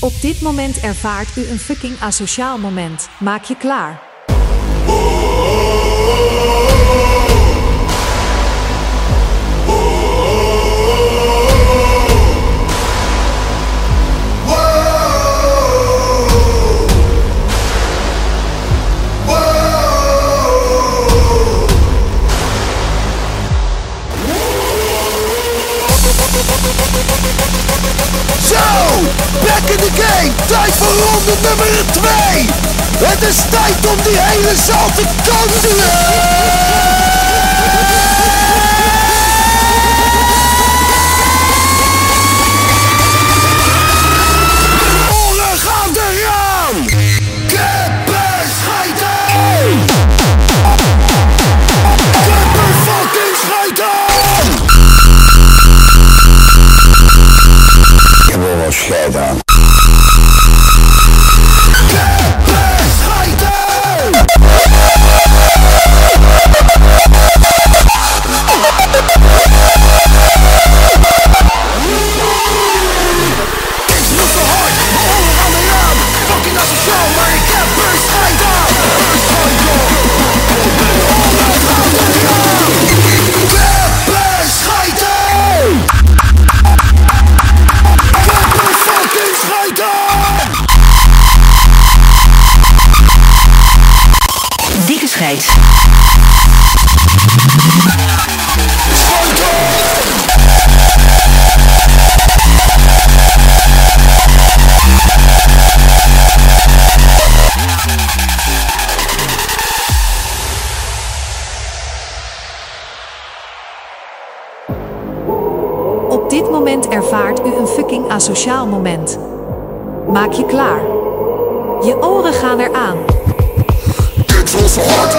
Op dit moment ervaart u een fucking asociaal moment. Maak je klaar. Back in game, tijd voor ronde nummer 2. Het is tijd om die hele zaal te kantelen. Dit moment ervaart u een fucking asociaal moment. Maak je klaar. Je oren gaan eraan. Zo hard,